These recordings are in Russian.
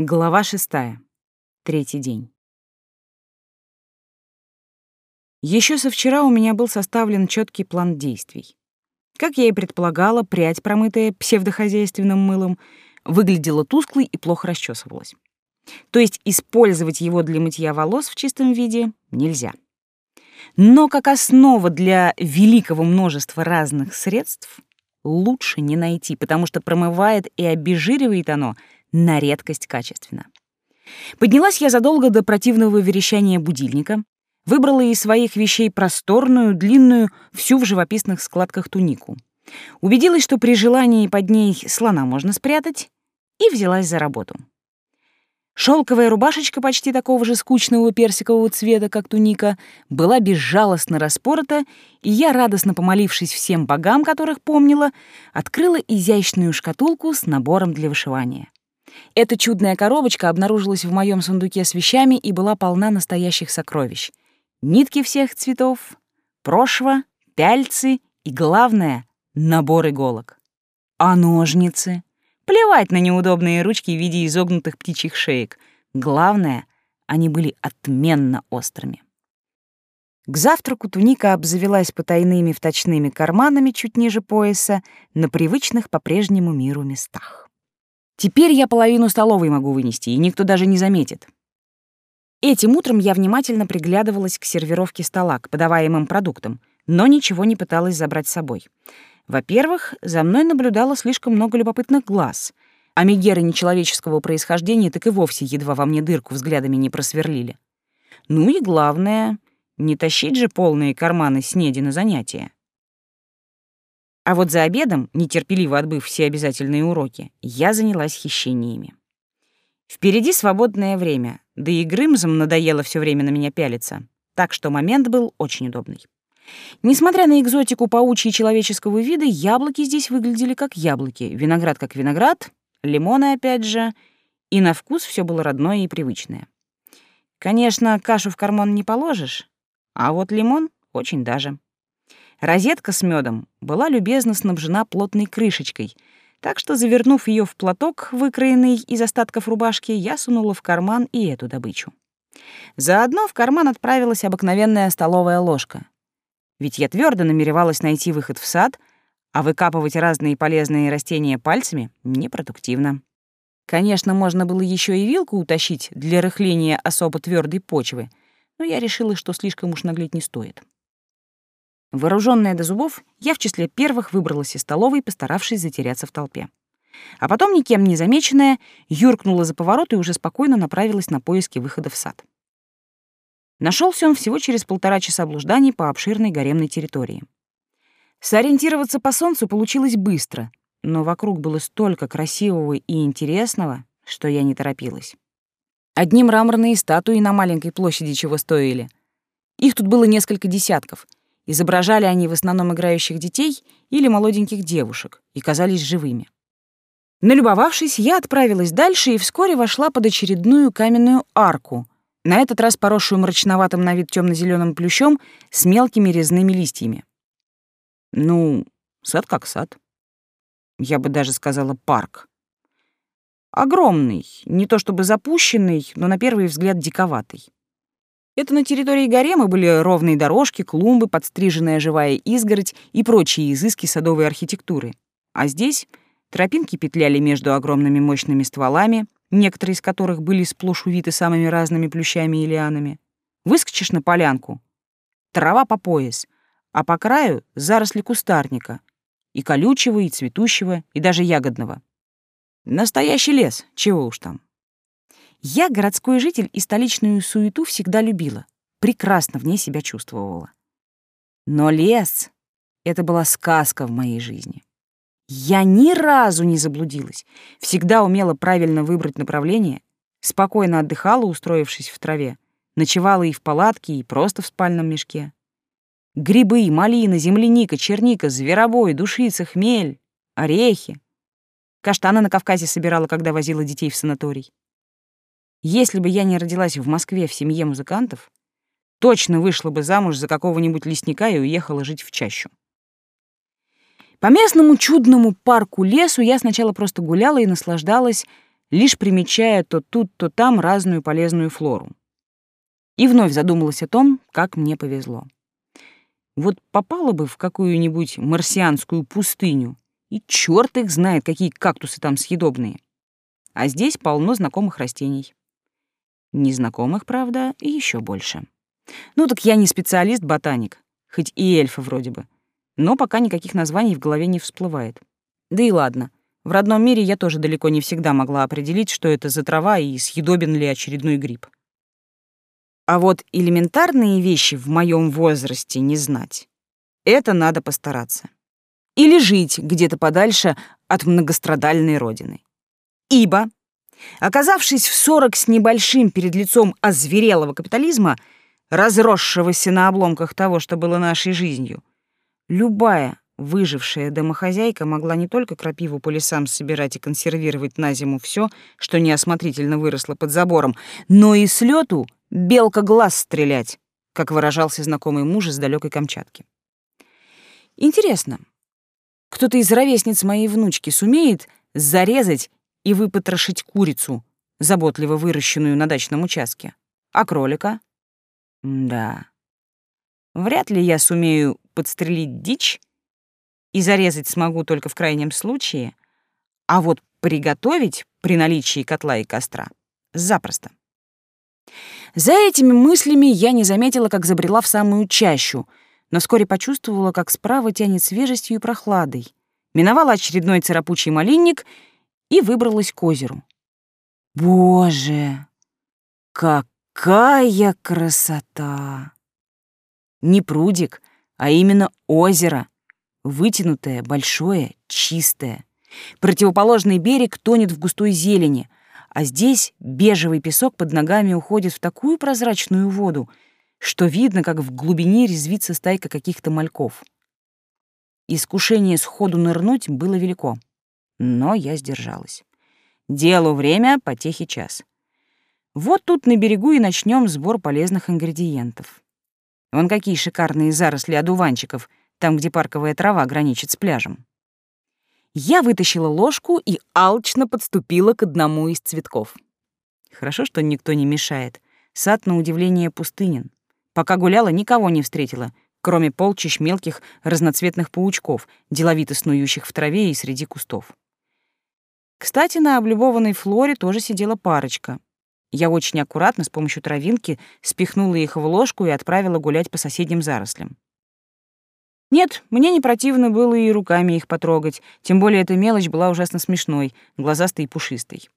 Глава шестая. Третий день. Еще со вчера у меня был составлен четкий план действий. Как я и предполагала, прядь, промытая псевдохозяйственным мылом, выглядела тусклой и плохо расчесывалась. То есть использовать его для мытья волос в чистом виде нельзя. Но как основа для великого множества разных средств лучше не найти, потому что промывает и обезжиривает оно — на редкость качественно. Поднялась я задолго до противного верещания будильника, выбрала из своих вещей просторную, длинную, всю в живописных складках тунику. Убедилась, что при желании под ней слона можно спрятать, и взялась за работу. Шелковая рубашечка почти такого же скучного персикового цвета, как туника, была безжалостно распорота, и я, радостно помолившись всем богам, которых помнила, открыла изящную шкатулку с набором для вышивания. Эта чудная коробочка обнаружилась в моем сундуке с вещами и была полна настоящих сокровищ. Нитки всех цветов, прошва, пяльцы и, главное, набор иголок. А ножницы? Плевать на неудобные ручки в виде изогнутых птичьих шеек. Главное, они были отменно острыми. К завтраку туника обзавелась потайными вточными карманами чуть ниже пояса на привычных по-прежнему миру местах. Теперь я половину столовой могу вынести, и никто даже не заметит. Этим утром я внимательно приглядывалась к сервировке стола, к подаваемым продуктам, но ничего не пыталась забрать с собой. Во-первых, за мной наблюдало слишком много любопытных глаз, а мегеры нечеловеческого происхождения так и вовсе едва во мне дырку взглядами не просверлили. Ну и главное, не тащить же полные карманы снеди на занятия. А вот за обедом, нетерпеливо отбыв все обязательные уроки, я занялась хищениями. Впереди свободное время, да и Грымзам надоело все время на меня пялиться, так что момент был очень удобный. Несмотря на экзотику паучьи человеческого вида, яблоки здесь выглядели как яблоки, виноград как виноград, лимоны опять же, и на вкус все было родное и привычное. Конечно, кашу в карман не положишь, а вот лимон очень даже. Розетка с медом была любезно снабжена плотной крышечкой, так что, завернув ее в платок, выкроенный из остатков рубашки, я сунула в карман и эту добычу. Заодно в карман отправилась обыкновенная столовая ложка. Ведь я твердо намеревалась найти выход в сад, а выкапывать разные полезные растения пальцами непродуктивно. Конечно, можно было еще и вилку утащить для рыхления особо твердой почвы, но я решила, что слишком уж наглеть не стоит. Вооруженная до зубов, я в числе первых выбралась из столовой, постаравшись затеряться в толпе. А потом, никем не замеченная, юркнула за поворот и уже спокойно направилась на поиски выхода в сад. Нашелся он всего через полтора часа блужданий по обширной гаремной территории. Сориентироваться по солнцу получилось быстро, но вокруг было столько красивого и интересного, что я не торопилась. Одни мраморные статуи на маленькой площади чего стоили. Их тут было несколько десятков — Изображали они в основном играющих детей или молоденьких девушек и казались живыми. Налюбовавшись, я отправилась дальше и вскоре вошла под очередную каменную арку, на этот раз поросшую мрачноватым на вид темно-зеленым плющом с мелкими резными листьями. Ну, сад как сад. Я бы даже сказала парк. Огромный, не то чтобы запущенный, но на первый взгляд диковатый. Это на территории гарема были ровные дорожки, клумбы, подстриженная живая изгородь и прочие изыски садовой архитектуры. А здесь тропинки петляли между огромными мощными стволами, некоторые из которых были сплошь увиты самыми разными плющами и лианами. Выскочишь на полянку — трава по пояс, а по краю — заросли кустарника, и колючего, и цветущего, и даже ягодного. Настоящий лес, чего уж там. Я городской житель и столичную суету всегда любила, прекрасно в ней себя чувствовала. Но лес — это была сказка в моей жизни. Я ни разу не заблудилась, всегда умела правильно выбрать направление, спокойно отдыхала, устроившись в траве, ночевала и в палатке, и просто в спальном мешке. Грибы, малина, земляника, черника, зверобой, душица, хмель, орехи. Каштаны на Кавказе собирала, когда возила детей в санаторий. Если бы я не родилась в Москве в семье музыкантов, точно вышла бы замуж за какого-нибудь лесника и уехала жить в чащу. По местному чудному парку-лесу я сначала просто гуляла и наслаждалась лишь примечая то тут, то там разную полезную флору. И вновь задумалась о том, как мне повезло. Вот попала бы в какую-нибудь марсианскую пустыню, и черт их знает, какие кактусы там съедобные. А здесь полно знакомых растений. Незнакомых, правда, и еще больше. Ну так я не специалист-ботаник, хоть и эльфа вроде бы. Но пока никаких названий в голове не всплывает. Да и ладно. В родном мире я тоже далеко не всегда могла определить, что это за трава и съедобен ли очередной гриб. А вот элементарные вещи в моем возрасте не знать. Это надо постараться. Или жить где-то подальше от многострадальной родины. Ибо, оказавшись в сорок с небольшим перед лицом озверелого капитализма, разросшегося на обломках того, что было нашей жизнью, любая выжившая домохозяйка могла не только крапиву по лесам собирать и консервировать на зиму все, что неосмотрительно выросло под забором, но и с лету белка глаз стрелять, как выражался знакомый муж из далекой Камчатки. Интересно, кто-то из ровесниц моей внучки сумеет зарезать и выпотрошить курицу, заботливо выращенную на дачном участке? А кролика? да. Вряд ли я сумею подстрелить дичь и зарезать смогу только в крайнем случае, а вот приготовить при наличии котла и костра запросто. За этими мыслями я не заметила, как забрела в самую чащу, но вскоре почувствовала, как справа тянет свежестью и прохладой. Миновала очередной царапучий малинник и выбралась к озеру. Боже, какая красота! Не прудик, а именно озеро. Вытянутое, большое, чистое. Противоположный берег тонет в густой зелени, а здесь бежевый песок под ногами уходит в такую прозрачную воду, что видно, как в глубине резвится стайка каких-то мальков. Искушение сходу нырнуть было велико, но я сдержалась. Делу время, потехи час. Вот тут на берегу и начнем сбор полезных ингредиентов. Вон какие шикарные заросли одуванчиков, там, где парковая трава граничит с пляжем. Я вытащила ложку и алчно подступила к одному из цветков. Хорошо, что никто не мешает. Сад, на удивление, пустынен. Пока гуляла, никого не встретила, кроме полчищ мелких разноцветных паучков, деловито снующих в траве и среди кустов. Кстати, на облюбованной флоре тоже сидела парочка. Я очень аккуратно с помощью травинки спихнула их в ложку и отправила гулять по соседним зарослям. Нет, мне не противно было и руками их потрогать, тем более эта мелочь была ужасно смешной, глазастой и пушистой.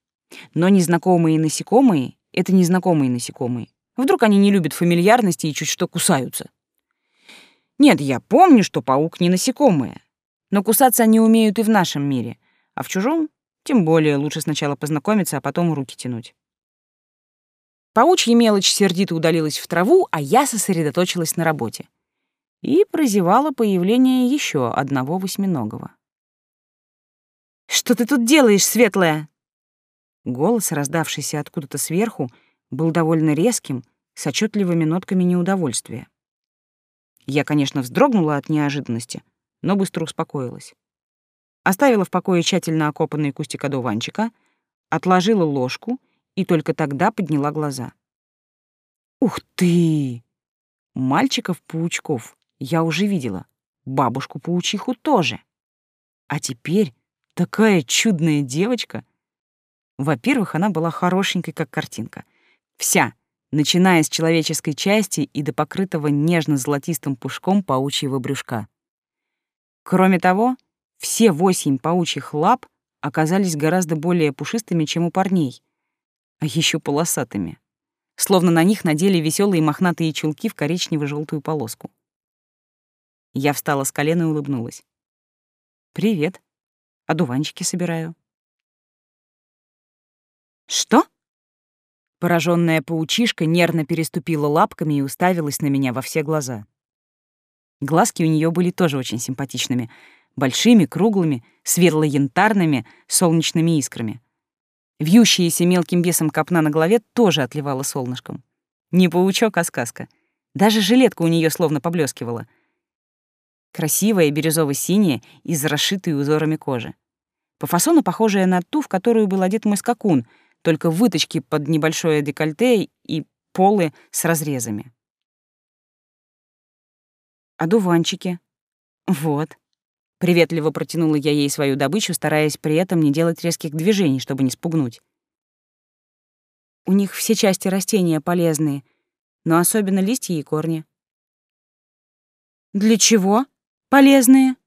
Но незнакомые насекомые — это незнакомые насекомые. Вдруг они не любят фамильярности и чуть что кусаются. Нет, я помню, что паук не насекомое. Но кусаться они умеют и в нашем мире, а в чужом тем более лучше сначала познакомиться, а потом руки тянуть. Паучья мелочь сердито удалилась в траву, а я сосредоточилась на работе и прозевала появление еще одного восьминогого. «Что ты тут делаешь, светлая?» Голос, раздавшийся откуда-то сверху, был довольно резким, с отчетливыми нотками неудовольствия. Я, конечно, вздрогнула от неожиданности, но быстро успокоилась. Оставила в покое тщательно окопанный кустик одуванчика, отложила ложку и только тогда подняла глаза. «Ух ты! Мальчиков-паучков я уже видела. Бабушку-паучиху тоже. А теперь такая чудная девочка. Во-первых, она была хорошенькой, как картинка. Вся, начиная с человеческой части и до покрытого нежно-золотистым пушком паучьего брюшка. Кроме того, все восемь паучьих лап оказались гораздо более пушистыми, чем у парней, а еще полосатыми, словно на них надели веселые мохнатые чулки в коричнево-желтую полоску. Я встала с колена и улыбнулась. «Привет. Одуванчики собираю». «Что?» Пораженная паучишка нервно переступила лапками и уставилась на меня во все глаза. Глазки у нее были тоже очень симпатичными, большими, круглыми, светло-янтарными, солнечными искрами. Вьющаяся мелким бесом копна на голове тоже отливала солнышком. Не паучок, а сказка. Даже жилетка у нее словно поблескивала — красивая бирюзово-синяя и с расшитой узорами кожи. По фасону похожая на ту, в которую был одет мой скакун, только выточки под небольшое декольте и полы с разрезами. А дуванчики? Вот. Приветливо протянула я ей свою добычу, стараясь при этом не делать резких движений, чтобы не спугнуть. У них все части растения полезные, но особенно листья и корни. Для чего? Полезные?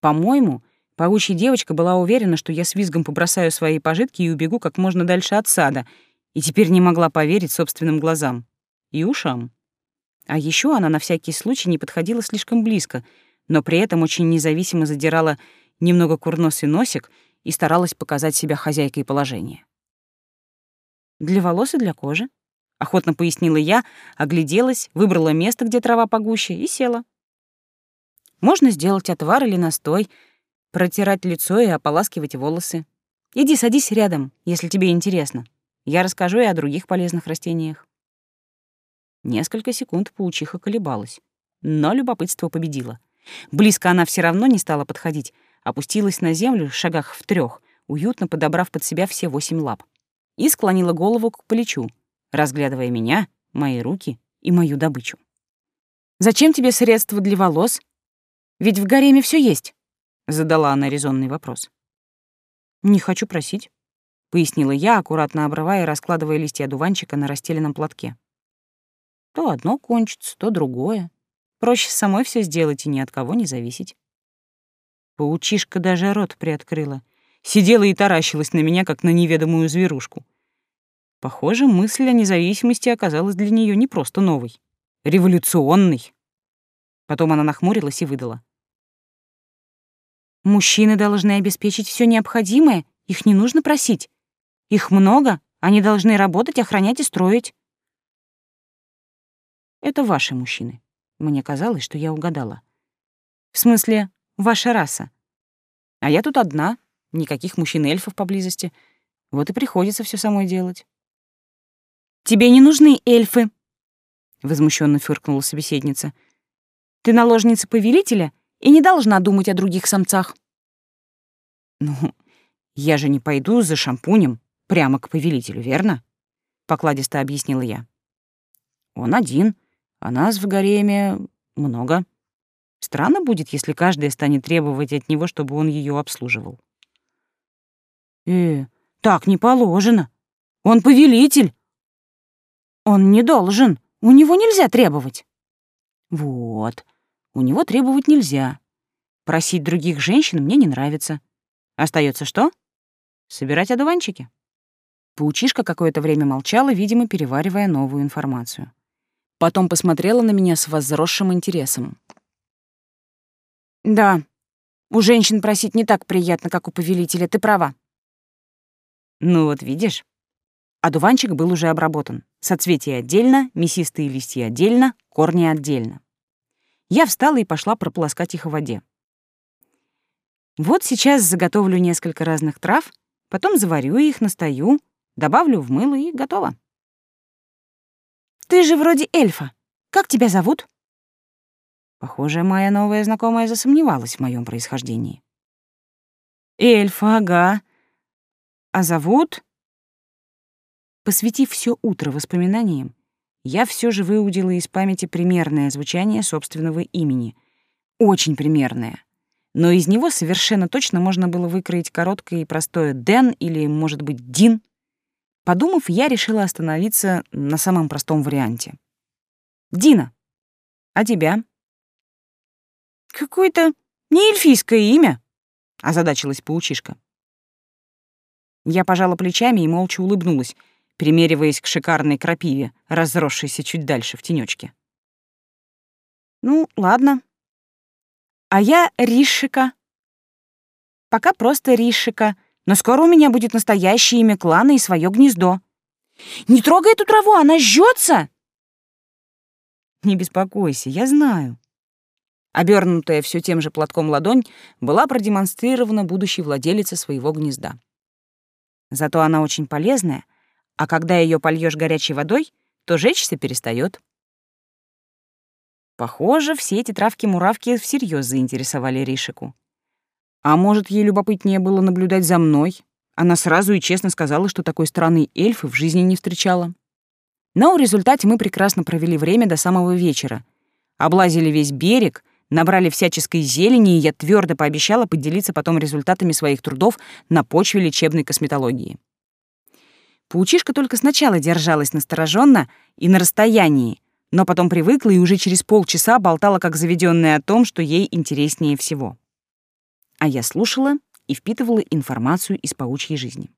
По-моему, паучья девочка была уверена, что я с визгом побросаю свои пожитки и убегу как можно дальше от сада, и теперь не могла поверить собственным глазам и ушам. А еще она на всякий случай не подходила слишком близко, но при этом очень независимо задирала немного курносый носик и старалась показать себя хозяйкой положения. «Для волос и для кожи», — охотно пояснила я, огляделась, выбрала место, где трава погуще, и села. Можно сделать отвар или настой, протирать лицо и ополаскивать волосы. Иди садись рядом, если тебе интересно. Я расскажу и о других полезных растениях. Несколько секунд паучиха колебалась, но любопытство победило. Близко она все равно не стала подходить, опустилась на землю в шагах в трех, уютно подобрав под себя все восемь лап, и склонила голову к плечу, разглядывая меня, мои руки и мою добычу. «Зачем тебе средства для волос? Ведь в гареме все есть», — задала она резонный вопрос. «Не хочу просить», — пояснила я, аккуратно обрывая и раскладывая листья одуванчика на расстеленном платке. То одно кончится, то другое. Проще самой все сделать и ни от кого не зависеть. Паучишка даже рот приоткрыла. Сидела и таращилась на меня, как на неведомую зверушку. Похоже, мысль о независимости оказалась для нее не просто новой, революционной. Потом она нахмурилась и выдала. Мужчины должны обеспечить все необходимое, их не нужно просить. Их много, они должны работать, охранять и строить. Это ваши мужчины. Мне казалось, что я угадала. В смысле, ваша раса. А я тут одна, никаких мужчин-эльфов поблизости. Вот и приходится все самой делать. Тебе не нужны эльфы, возмущенно фыркнула собеседница. Ты наложница повелителя и не должна думать о других самцах. Ну, я же не пойду за шампунем прямо к повелителю, верно? Покладисто объяснила я. Он один, а нас в гареме много. Странно будет, если каждая станет требовать от него, чтобы он ее обслуживал. Э, так не положено. Он повелитель. Он не должен. У него нельзя требовать. Вот. У него требовать нельзя. Просить других женщин мне не нравится. Остается что? Собирать одуванчики. Паучишка какое-то время молчала, видимо, переваривая новую информацию. Потом посмотрела на меня с возросшим интересом. «Да, у женщин просить не так приятно, как у повелителя, ты права». «Ну вот видишь». Одуванчик был уже обработан. Соцветия отдельно, мясистые листья отдельно, корни отдельно. Я встала и пошла прополоскать их в воде. Вот сейчас заготовлю несколько разных трав, потом заварю их, настою, добавлю в мыло и готово. Ты же вроде эльфа. Как тебя зовут?» Похоже, моя новая знакомая засомневалась в моем происхождении. «Эльфа, ага. А зовут...» Посвятив все утро воспоминаниям, я все же выудила из памяти примерное звучание собственного имени. Очень примерное. Но из него совершенно точно можно было выкроить короткое и простое «Дэн» или, может быть, «Дин». Подумав, я решила остановиться на самом простом варианте. «Дина, а тебя?» «Какое-то не эльфийское имя», — озадачилась паучишка. Я пожала плечами и молча улыбнулась, примериваясь к шикарной крапиве, разросшейся чуть дальше в тенечке. «Ну, ладно. А я Ришика. Пока просто Ришика», но скоро у меня будет настоящее имя клана и свое гнездо. Не трогай эту траву, она жжется. Не беспокойся, я знаю. Обернутая все тем же платком ладонь была продемонстрирована будущей владелице своего гнезда. Зато она очень полезная, а когда ее польешь горячей водой, то жечься перестает. Похоже, все эти травки-муравки всерьез заинтересовали Ришику. А может, ей любопытнее было наблюдать за мной? Она сразу и честно сказала, что такой странной эльфы в жизни не встречала. Но в результате мы прекрасно провели время до самого вечера. Облазили весь берег, набрали всяческой зелени, и я твердо пообещала поделиться потом результатами своих трудов на почве лечебной косметологии. Паучишка только сначала держалась настороженно и на расстоянии, но потом привыкла и уже через полчаса болтала как заведенная о том, что ей интереснее всего. А я слушала и впитывала информацию из паучьей жизни.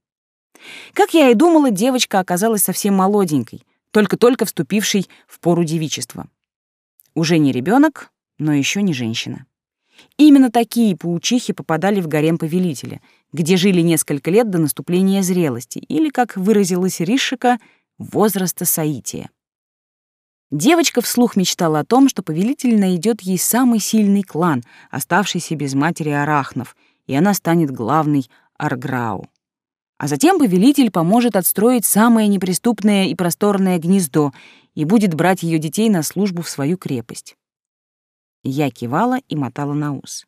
Как я и думала, девочка оказалась совсем молоденькой, только-только вступившей в пору девичества. Уже не ребенок, но еще не женщина. Именно такие паучихи попадали в гарем повелителя, где жили несколько лет до наступления зрелости, или, как выразилась Ришика, возраста Саития. Девочка вслух мечтала о том, что повелитель найдет ей самый сильный клан, оставшийся без матери арахнов, и она станет главной Арграу. А затем повелитель поможет отстроить самое неприступное и просторное гнездо и будет брать ее детей на службу в свою крепость. Я кивала и мотала на ус.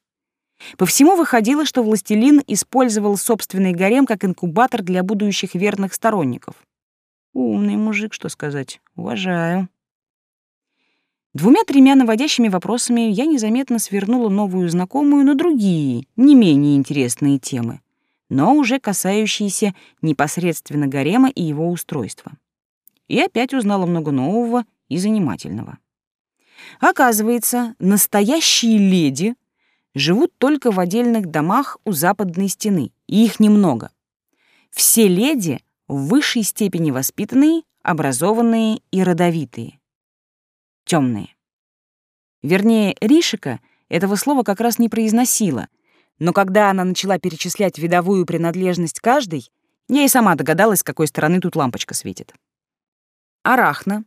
По всему выходило, что властелин использовал собственный гарем как инкубатор для будущих верных сторонников. Умный мужик, что сказать. Уважаю. Двумя-тремя наводящими вопросами я незаметно свернула новую знакомую на другие, не менее интересные темы, но уже касающиеся непосредственно гарема и его устройства. И опять узнала много нового и занимательного. Оказывается, настоящие леди живут только в отдельных домах у западной стены, и их немного. Все леди в высшей степени воспитанные, образованные и родовитые. Темные. Вернее, Ришика этого слова как раз не произносила, но когда она начала перечислять видовую принадлежность каждой, я и сама догадалась, с какой стороны тут лампочка светит. Арахна,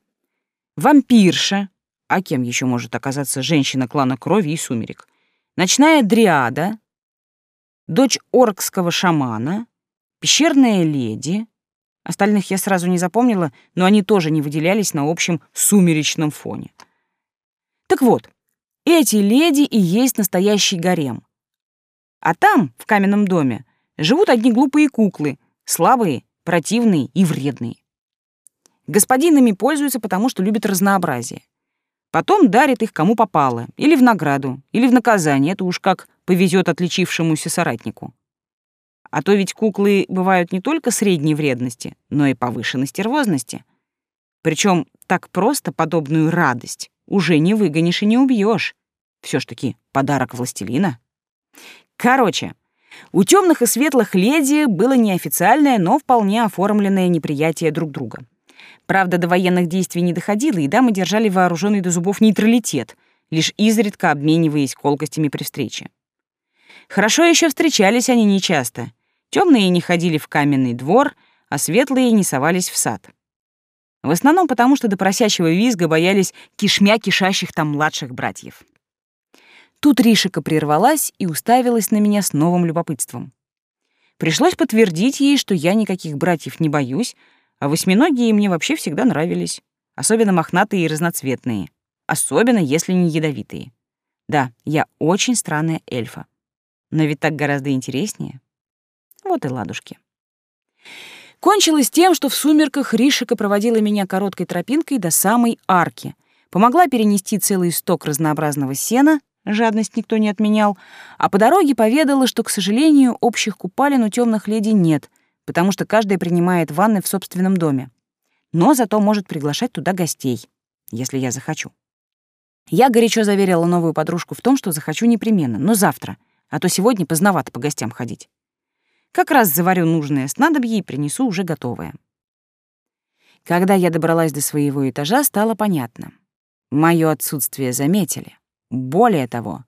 вампирша, а кем еще может оказаться женщина клана крови и сумерек? Ночная дриада, дочь оркского шамана, пещерная леди. Остальных я сразу не запомнила, но они тоже не выделялись на общем сумеречном фоне. Так вот, эти леди и есть настоящий гарем. А там, в каменном доме, живут одни глупые куклы, слабые, противные и вредные. Господинами пользуются потому, что любят разнообразие. Потом дарит их кому попало, или в награду, или в наказание, это уж как повезет отличившемуся соратнику. А то ведь куклы бывают не только средней вредности, но и повышенной стервозности. Причем так просто подобную радость уже не выгонишь и не убьешь. Все ж таки подарок властелина. Короче, у темных и светлых леди было неофициальное, но вполне оформленное неприятие друг друга. Правда, до военных действий не доходило, и дамы держали вооруженный до зубов нейтралитет, лишь изредка обмениваясь колкостями при встрече. Хорошо еще встречались они нечасто. Темные не ходили в каменный двор, а светлые не совались в сад. В основном потому, что до просящего визга боялись кишмя кишащих там младших братьев. Тут Ришика прервалась и уставилась на меня с новым любопытством. Пришлось подтвердить ей, что я никаких братьев не боюсь, а восьминогие мне вообще всегда нравились, особенно мохнатые и разноцветные, особенно если не ядовитые. Да, я очень странная эльфа. Но ведь так гораздо интереснее. Вот и ладушки. Кончилось тем, что в сумерках Ришика проводила меня короткой тропинкой до самой арки, помогла перенести целый сток разнообразного сена, жадность никто не отменял, а по дороге поведала, что, к сожалению, общих купалин у темных леди нет — потому что каждая принимает ванны в собственном доме. Но зато может приглашать туда гостей, если я захочу. Я горячо заверила новую подружку в том, что захочу непременно, но завтра, а то сегодня поздновато по гостям ходить. Как раз заварю нужное снадобье и принесу уже готовое. Когда я добралась до своего этажа, стало понятно. Моё отсутствие заметили. Более того,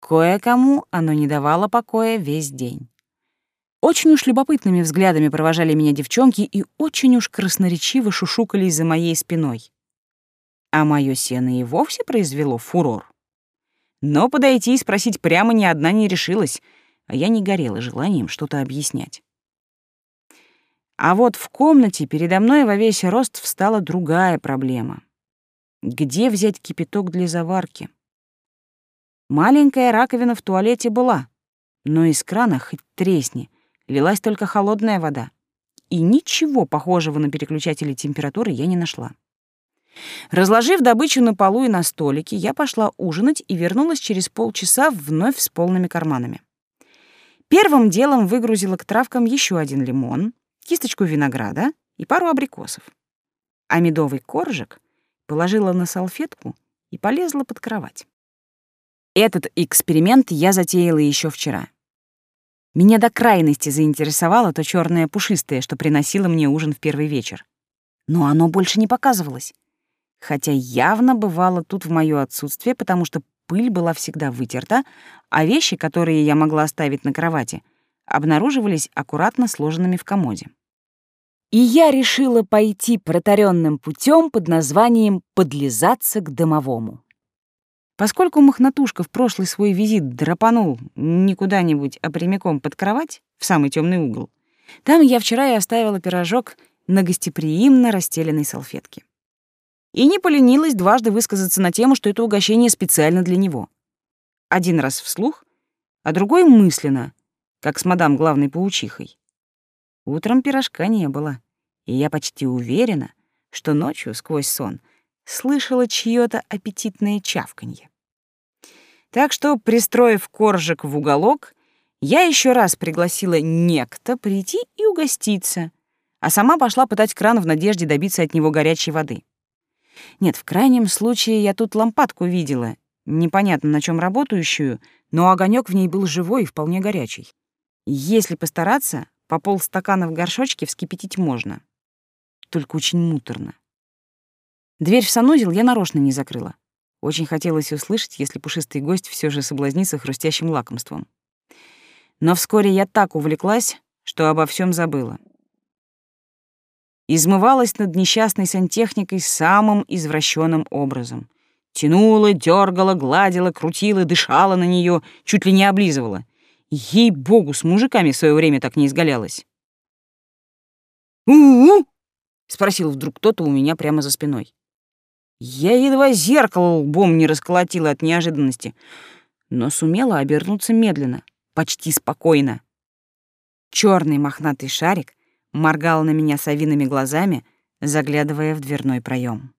кое-кому оно не давало покоя весь день. Очень уж любопытными взглядами провожали меня девчонки и очень уж красноречиво шушукались за моей спиной. А моё сено и вовсе произвело фурор. Но подойти и спросить прямо ни одна не решилась, а я не горела желанием что-то объяснять. А вот в комнате передо мной во весь рост встала другая проблема. Где взять кипяток для заварки? Маленькая раковина в туалете была, Но из крана хоть тресни, лилась только холодная вода. И ничего похожего на переключатели температуры я не нашла. Разложив добычу на полу и на столике, я пошла ужинать и вернулась через полчаса вновь с полными карманами. Первым делом выгрузила к травкам еще один лимон, кисточку винограда и пару абрикосов. А медовый коржик положила на салфетку и полезла под кровать. Этот эксперимент я затеяла еще вчера. Меня до крайности заинтересовало то черное пушистое, что приносило мне ужин в первый вечер. Но оно больше не показывалось. Хотя явно бывало тут в моё отсутствие, потому что пыль была всегда вытерта, а вещи, которые я могла оставить на кровати, обнаруживались аккуратно сложенными в комоде. И я решила пойти протаренным путем под названием «подлизаться к домовому». Поскольку Мохнатушка в прошлый свой визит драпанул не куда-нибудь, а прямиком под кровать, в самый темный угол, там я вчера и оставила пирожок на гостеприимно расстеленной салфетке. И не поленилась дважды высказаться на тему, что это угощение специально для него. Один раз вслух, а другой мысленно, как с мадам главной паучихой. Утром пирожка не было, и я почти уверена, что ночью сквозь сон — слышала чьё-то аппетитное чавканье. Так что, пристроив коржик в уголок, я еще раз пригласила некто прийти и угоститься, а сама пошла пытать кран в надежде добиться от него горячей воды. Нет, в крайнем случае я тут лампадку видела, непонятно на чем работающую, но огонек в ней был живой и вполне горячий. Если постараться, по полстакана в горшочке вскипятить можно. Только очень муторно. Дверь в санузел я нарочно не закрыла. Очень хотелось услышать, если пушистый гость все же соблазнится хрустящим лакомством. Но вскоре я так увлеклась, что обо всем забыла. Измывалась над несчастной сантехникой самым извращенным образом. Тянула, дергала, гладила, крутила, дышала на нее, чуть ли не облизывала. Ей-богу, с мужиками в свое время так не изгалялась. «У-у-у!» — спросил вдруг кто-то у меня прямо за спиной. Я едва зеркало лбом не расколотила от неожиданности, но сумела обернуться медленно, почти спокойно. Черный мохнатый шарик моргал на меня совиными глазами, заглядывая в дверной проем.